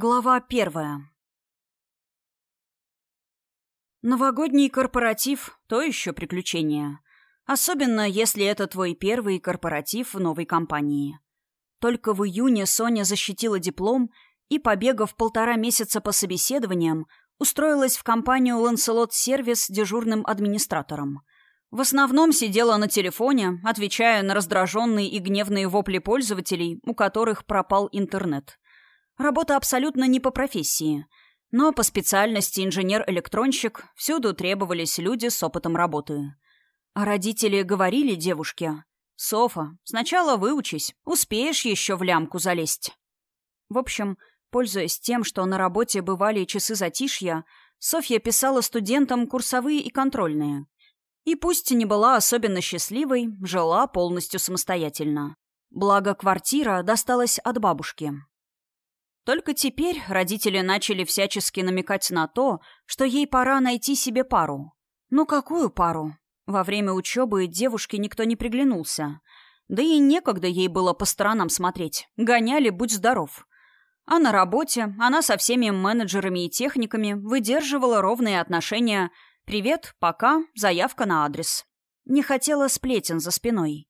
Глава первая. Новогодний корпоратив — то еще приключение. Особенно, если это твой первый корпоратив в новой компании. Только в июне Соня защитила диплом и, побегав полтора месяца по собеседованиям, устроилась в компанию Lancelot Service дежурным администратором. В основном сидела на телефоне, отвечая на раздраженные и гневные вопли пользователей, у которых пропал интернет — Работа абсолютно не по профессии. Но по специальности инженер-электронщик всюду требовались люди с опытом работы. А родители говорили девушке, «Софа, сначала выучись, успеешь еще в лямку залезть». В общем, пользуясь тем, что на работе бывали часы затишья, Софья писала студентам курсовые и контрольные. И пусть не была особенно счастливой, жила полностью самостоятельно. Благо, квартира досталась от бабушки. Только теперь родители начали всячески намекать на то, что ей пора найти себе пару. Ну какую пару? Во время учебы девушке никто не приглянулся. Да и некогда ей было по сторонам смотреть. Гоняли, будь здоров. А на работе она со всеми менеджерами и техниками выдерживала ровные отношения «Привет, пока, заявка на адрес». Не хотела сплетен за спиной.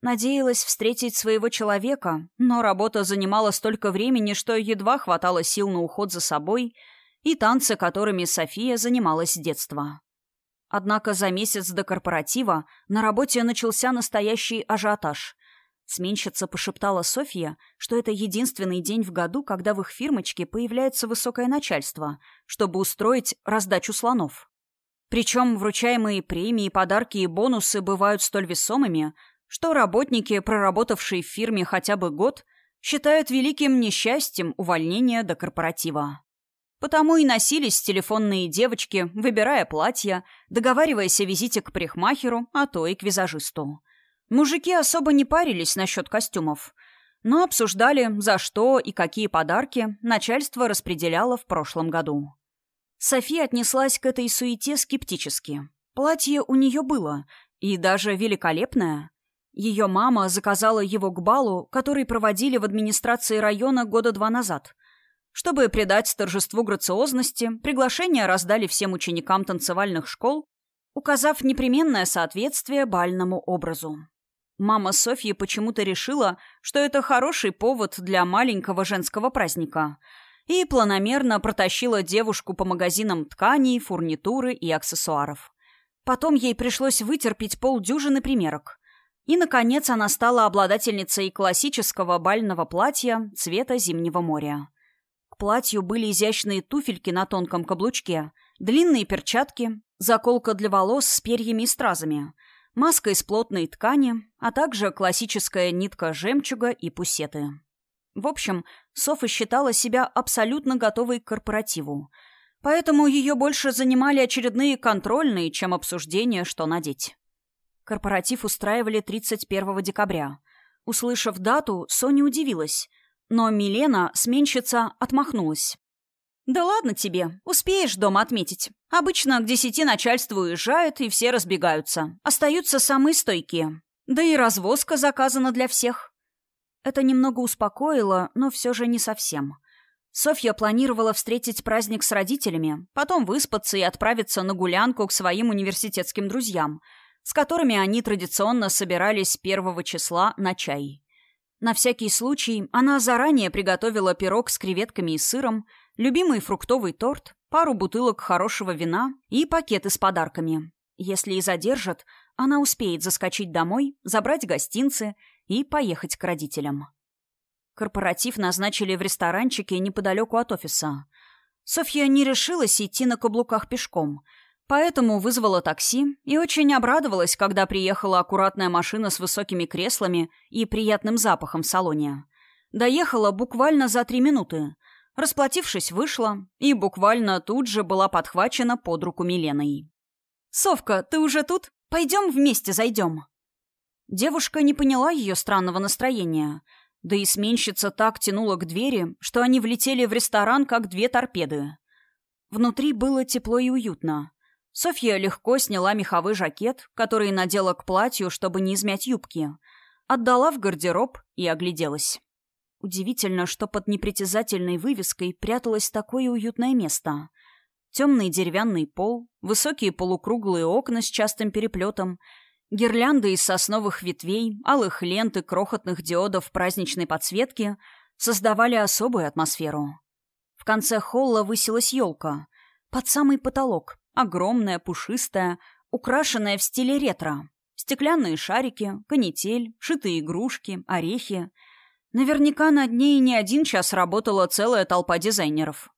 Надеялась встретить своего человека, но работа занимала столько времени, что едва хватало сил на уход за собой и танцы, которыми София занималась с детства. Однако за месяц до корпоратива на работе начался настоящий ажиотаж. Сменщица пошептала Софья, что это единственный день в году, когда в их фирмочке появляется высокое начальство, чтобы устроить раздачу слонов. Причем вручаемые премии, подарки и бонусы бывают столь весомыми, что работники, проработавшие в фирме хотя бы год, считают великим несчастьем увольнения до корпоратива. Потому и носились телефонные девочки, выбирая платья, договариваясь о визите к парикмахеру, а то и к визажисту. Мужики особо не парились насчет костюмов, но обсуждали, за что и какие подарки начальство распределяло в прошлом году. София отнеслась к этой суете скептически. Платье у нее было, и даже великолепное. Ее мама заказала его к балу, который проводили в администрации района года два назад. Чтобы придать торжеству грациозности, приглашения раздали всем ученикам танцевальных школ, указав непременное соответствие бальному образу. Мама Софьи почему-то решила, что это хороший повод для маленького женского праздника, и планомерно протащила девушку по магазинам тканей, фурнитуры и аксессуаров. Потом ей пришлось вытерпеть полдюжины примерок. И, наконец, она стала обладательницей классического бального платья цвета зимнего моря. К платью были изящные туфельки на тонком каблучке, длинные перчатки, заколка для волос с перьями и стразами, маска из плотной ткани, а также классическая нитка жемчуга и пусеты. В общем, Софа считала себя абсолютно готовой к корпоративу, поэтому ее больше занимали очередные контрольные, чем обсуждение, что надеть. Корпоратив устраивали 31 декабря. Услышав дату, Соня удивилась. Но Милена, сменщица, отмахнулась. «Да ладно тебе, успеешь дома отметить. Обычно к десяти начальство уезжает, и все разбегаются. Остаются самые стойкие. Да и развозка заказана для всех». Это немного успокоило, но все же не совсем. Софья планировала встретить праздник с родителями, потом выспаться и отправиться на гулянку к своим университетским друзьям — с которыми они традиционно собирались первого числа на чай. На всякий случай она заранее приготовила пирог с креветками и сыром, любимый фруктовый торт, пару бутылок хорошего вина и пакеты с подарками. Если и задержат, она успеет заскочить домой, забрать гостинцы и поехать к родителям. Корпоратив назначили в ресторанчике неподалеку от офиса. Софья не решилась идти на каблуках пешком — Поэтому вызвала такси и очень обрадовалась, когда приехала аккуратная машина с высокими креслами и приятным запахом в салоне. Доехала буквально за три минуты. Расплатившись, вышла и буквально тут же была подхвачена под руку Миленой. «Совка, ты уже тут? Пойдем вместе зайдем». Девушка не поняла ее странного настроения. Да и сменщица так тянула к двери, что они влетели в ресторан, как две торпеды. Внутри было тепло и уютно. Софья легко сняла меховой жакет, который надела к платью, чтобы не измять юбки, отдала в гардероб и огляделась. Удивительно, что под непритязательной вывеской пряталось такое уютное место. Темный деревянный пол, высокие полукруглые окна с частым переплетом, гирлянды из сосновых ветвей, алых лент и крохотных диодов праздничной подсветки создавали особую атмосферу. В конце холла высилась елка, под самый потолок, огромная, пушистая, украшенная в стиле ретро. Стеклянные шарики, канитель, шитые игрушки, орехи — Наверняка над ней не один час работала целая толпа дизайнеров.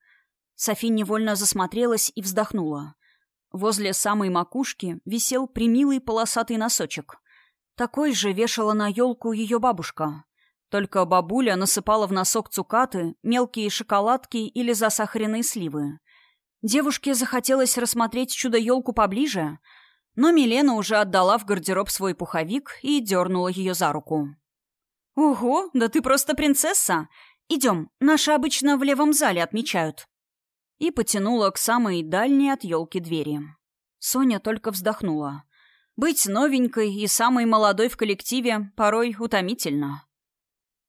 Софи невольно засмотрелась и вздохнула. Возле самой макушки висел примилый полосатый носочек. Такой же вешала на елку ее бабушка. Только бабуля насыпала в носок цукаты, мелкие шоколадки или засахаренные сливы. Девушке захотелось рассмотреть чудо-елку поближе, но Милена уже отдала в гардероб свой пуховик и дернула ее за руку. «Ого, да ты просто принцесса! Идем, наши обычно в левом зале отмечают». И потянула к самой дальней от елки двери. Соня только вздохнула. Быть новенькой и самой молодой в коллективе порой утомительно.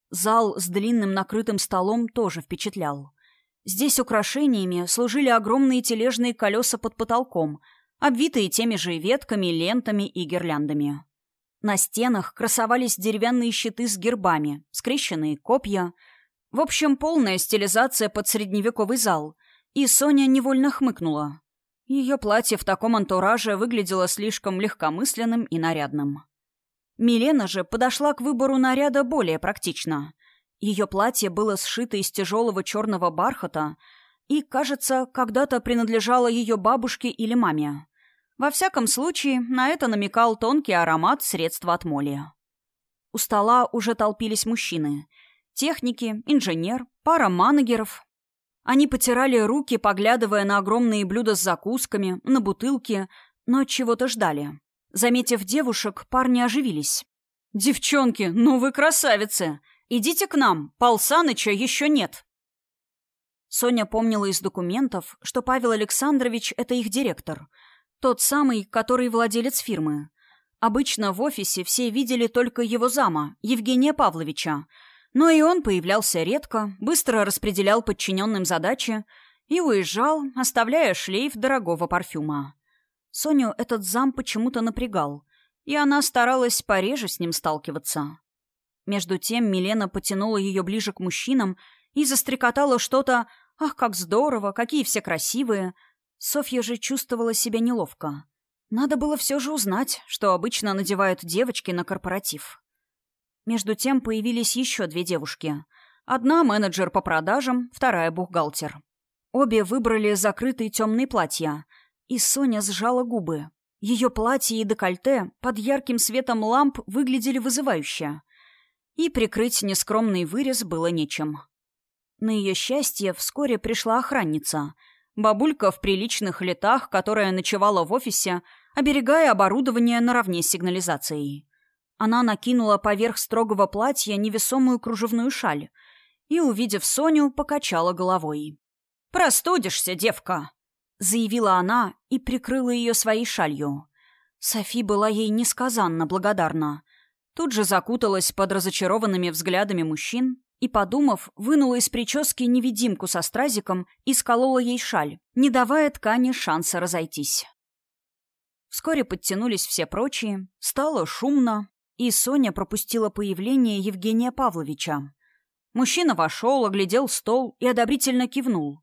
Зал с длинным накрытым столом тоже впечатлял. Здесь украшениями служили огромные тележные колеса под потолком, обвитые теми же ветками, лентами и гирляндами. На стенах красовались деревянные щиты с гербами, скрещенные копья. В общем, полная стилизация под средневековый зал. И Соня невольно хмыкнула. Ее платье в таком антураже выглядело слишком легкомысленным и нарядным. Милена же подошла к выбору наряда более практично. Ее платье было сшито из тяжелого черного бархата и, кажется, когда-то принадлежало ее бабушке или маме. Во всяком случае, на это намекал тонкий аромат средства от моли. У стола уже толпились мужчины. Техники, инженер, пара манагеров. Они потирали руки, поглядывая на огромные блюда с закусками, на бутылки, но чего-то ждали. Заметив девушек, парни оживились. «Девчонки, ну вы красавицы! Идите к нам, Пал Саныча еще нет!» Соня помнила из документов, что Павел Александрович — это их директор — тот самый, который владелец фирмы. Обычно в офисе все видели только его зама, Евгения Павловича. Но и он появлялся редко, быстро распределял подчиненным задачи и уезжал, оставляя шлейф дорогого парфюма. Соню этот зам почему-то напрягал, и она старалась пореже с ним сталкиваться. Между тем Милена потянула ее ближе к мужчинам и застрекотала что-то «Ах, как здорово! Какие все красивые!» Софья же чувствовала себя неловко. Надо было все же узнать, что обычно надевают девочки на корпоратив. Между тем появились еще две девушки. Одна менеджер по продажам, вторая бухгалтер. Обе выбрали закрытые темные платья, и Соня сжала губы. Ее платье и декольте под ярким светом ламп выглядели вызывающе. И прикрыть нескромный вырез было нечем. На ее счастье вскоре пришла охранница — Бабулька в приличных летах, которая ночевала в офисе, оберегая оборудование наравне с сигнализацией. Она накинула поверх строгого платья невесомую кружевную шаль и, увидев Соню, покачала головой. «Простудишься, девка!» — заявила она и прикрыла ее своей шалью. Софи была ей несказанно благодарна. Тут же закуталась под разочарованными взглядами мужчин и, подумав, вынула из прически невидимку со стразиком и сколола ей шаль, не давая ткани шанса разойтись. Вскоре подтянулись все прочие, стало шумно, и Соня пропустила появление Евгения Павловича. Мужчина вошел, оглядел стол и одобрительно кивнул.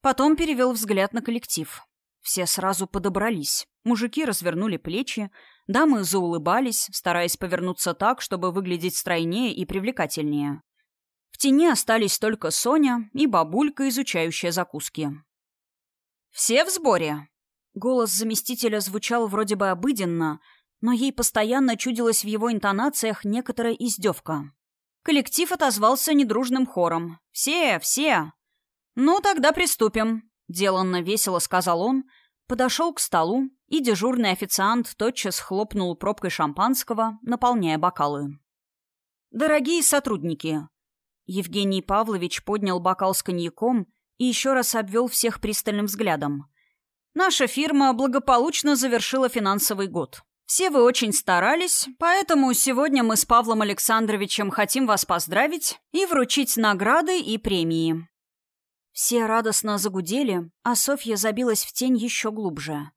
Потом перевел взгляд на коллектив. Все сразу подобрались. Мужики развернули плечи, дамы заулыбались, стараясь повернуться так, чтобы выглядеть стройнее и привлекательнее. В тени остались только Соня и бабулька, изучающая закуски. «Все в сборе?» Голос заместителя звучал вроде бы обыденно, но ей постоянно чудилась в его интонациях некоторая издевка. Коллектив отозвался недружным хором. «Все, все!» «Ну, тогда приступим», — деланно весело сказал он, подошел к столу, и дежурный официант тотчас хлопнул пробкой шампанского, наполняя бокалы. «Дорогие сотрудники!» Евгений Павлович поднял бокал с коньяком и еще раз обвел всех пристальным взглядом. «Наша фирма благополучно завершила финансовый год. Все вы очень старались, поэтому сегодня мы с Павлом Александровичем хотим вас поздравить и вручить награды и премии». Все радостно загудели, а Софья забилась в тень еще глубже.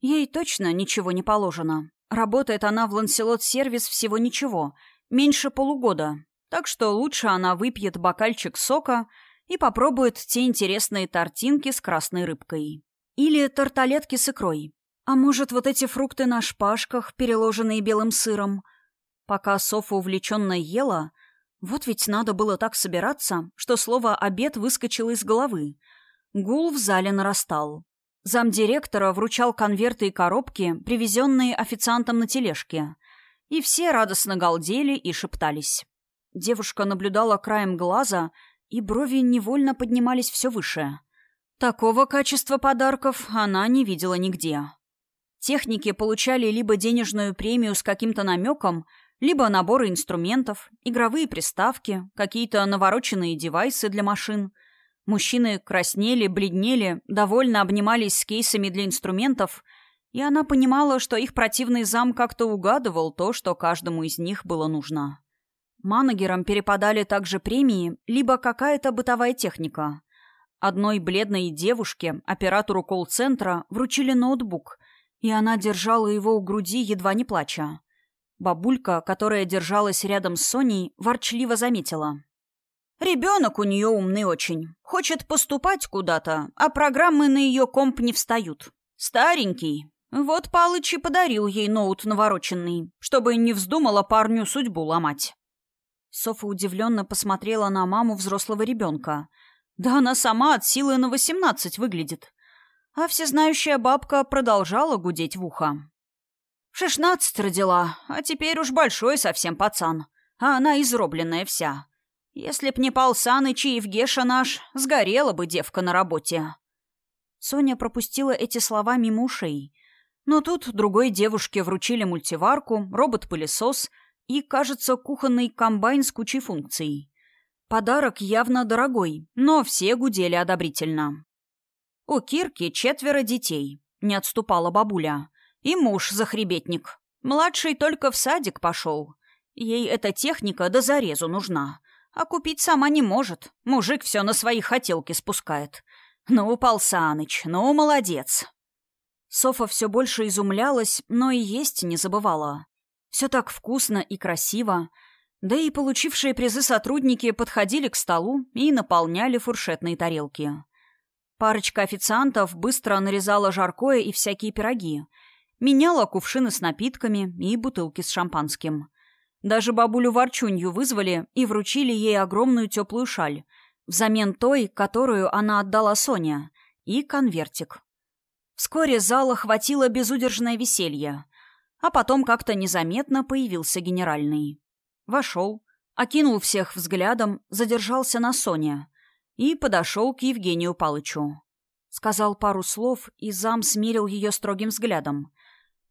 Ей точно ничего не положено. Работает она в Ланселот-сервис всего ничего, меньше полугода, так что лучше она выпьет бокальчик сока и попробует те интересные тортинки с красной рыбкой. Или тарталетки с икрой. А может, вот эти фрукты на шпажках, переложенные белым сыром? Пока Софа увлеченно ела, вот ведь надо было так собираться, что слово «обед» выскочило из головы. Гул в зале нарастал. Замдиректора вручал конверты и коробки, привезенные официантом на тележке. И все радостно галдели и шептались. Девушка наблюдала краем глаза, и брови невольно поднимались все выше. Такого качества подарков она не видела нигде. Техники получали либо денежную премию с каким-то намеком, либо наборы инструментов, игровые приставки, какие-то навороченные девайсы для машин. Мужчины краснели, бледнели, довольно обнимались с кейсами для инструментов, и она понимала, что их противный зам как-то угадывал то, что каждому из них было нужно. Манагерам перепадали также премии, либо какая-то бытовая техника. Одной бледной девушке, оператору колл-центра, вручили ноутбук, и она держала его у груди, едва не плача. Бабулька, которая держалась рядом с Соней, ворчливо заметила. «Ребенок у нее умный очень. Хочет поступать куда-то, а программы на ее комп не встают. Старенький. Вот Палыч и подарил ей ноут навороченный, чтобы не вздумала парню судьбу ломать». Софа удивленно посмотрела на маму взрослого ребенка. Да она сама от силы на восемнадцать выглядит. А всезнающая бабка продолжала гудеть в ухо. В шестнадцать родила, а теперь уж большой совсем пацан. А она изробленная вся. Если б не Пал Саныч и Евгеша наш, сгорела бы девка на работе. Соня пропустила эти слова мимо ушей. Но тут другой девушке вручили мультиварку, робот-пылесос и, кажется, кухонный комбайн с кучей функций. Подарок явно дорогой, но все гудели одобрительно. У Кирки четверо детей, не отступала бабуля. И муж захребетник. Младший только в садик пошел. Ей эта техника до зарезу нужна. А купить сама не может. Мужик все на свои хотелки спускает. Ну, Пал Саныч, ну, молодец. Софа все больше изумлялась, но и есть не забывала. Все так вкусно и красиво. Да и получившие призы сотрудники подходили к столу и наполняли фуршетные тарелки. Парочка официантов быстро нарезала жаркое и всякие пироги. Меняла кувшины с напитками и бутылки с шампанским. Даже бабулю Ворчунью вызвали и вручили ей огромную теплую шаль, взамен той, которую она отдала Соне, и конвертик. Вскоре зала хватило безудержное веселье. А потом как-то незаметно появился генеральный. Вошел, окинул всех взглядом, задержался на Соне и подошел к Евгению Палычу. Сказал пару слов, и зам смирил ее строгим взглядом.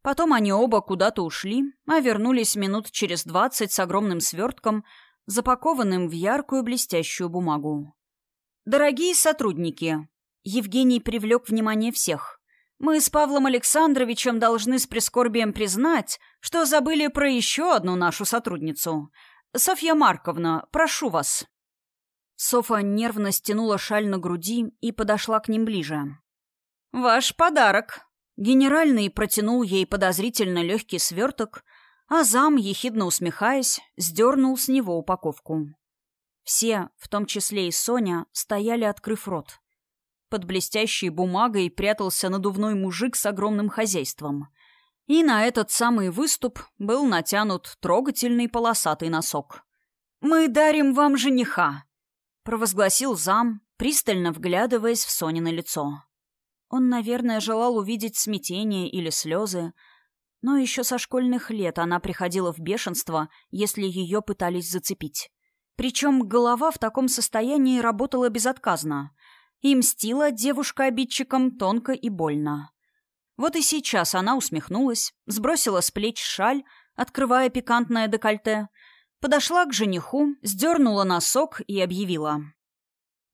Потом они оба куда-то ушли, а вернулись минут через двадцать с огромным свертком, запакованным в яркую блестящую бумагу. «Дорогие сотрудники!» Евгений привлек внимание всех. Мы с Павлом Александровичем должны с прискорбием признать, что забыли про еще одну нашу сотрудницу. Софья Марковна, прошу вас». Софа нервно стянула шаль на груди и подошла к ним ближе. «Ваш подарок». Генеральный протянул ей подозрительно легкий сверток, а зам, ехидно усмехаясь, сдернул с него упаковку. Все, в том числе и Соня, стояли, открыв рот. Под блестящей бумагой прятался надувной мужик с огромным хозяйством. И на этот самый выступ был натянут трогательный полосатый носок. «Мы дарим вам жениха», — провозгласил зам, пристально вглядываясь в Сонино лицо. Он, наверное, желал увидеть смятение или слезы, но еще со школьных лет она приходила в бешенство, если ее пытались зацепить. Причем голова в таком состоянии работала безотказно — и мстила девушка обидчикам тонко и больно. Вот и сейчас она усмехнулась, сбросила с плеч шаль, открывая пикантное декольте, подошла к жениху, сдернула носок и объявила.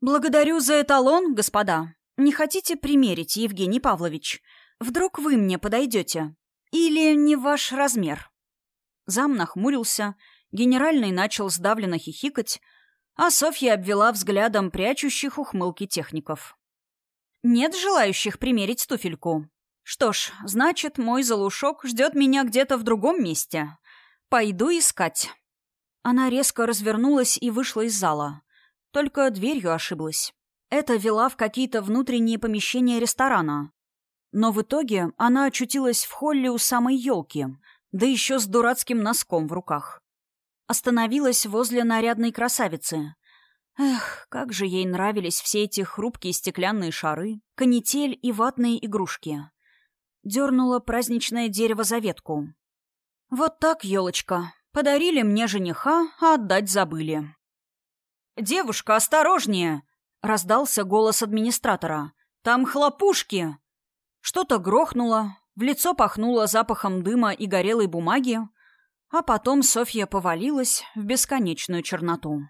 «Благодарю за эталон, господа. Не хотите примерить, Евгений Павлович? Вдруг вы мне подойдете? Или не ваш размер?» Зам нахмурился, генеральный начал сдавленно хихикать, а Софья обвела взглядом прячущих ухмылки техников. «Нет желающих примерить туфельку? Что ж, значит, мой залушок ждет меня где-то в другом месте. Пойду искать». Она резко развернулась и вышла из зала. Только дверью ошиблась. Это вела в какие-то внутренние помещения ресторана. Но в итоге она очутилась в холле у самой елки, да еще с дурацким носком в руках. Остановилась возле нарядной красавицы. Эх, как же ей нравились все эти хрупкие стеклянные шары, канитель и ватные игрушки. Дернула праздничное дерево за ветку. Вот так, елочка. Подарили мне жениха, а отдать забыли. «Девушка, осторожнее!» — раздался голос администратора. «Там хлопушки!» Что-то грохнуло, в лицо пахнуло запахом дыма и горелой бумаги, а потом Софья повалилась в бесконечную черноту.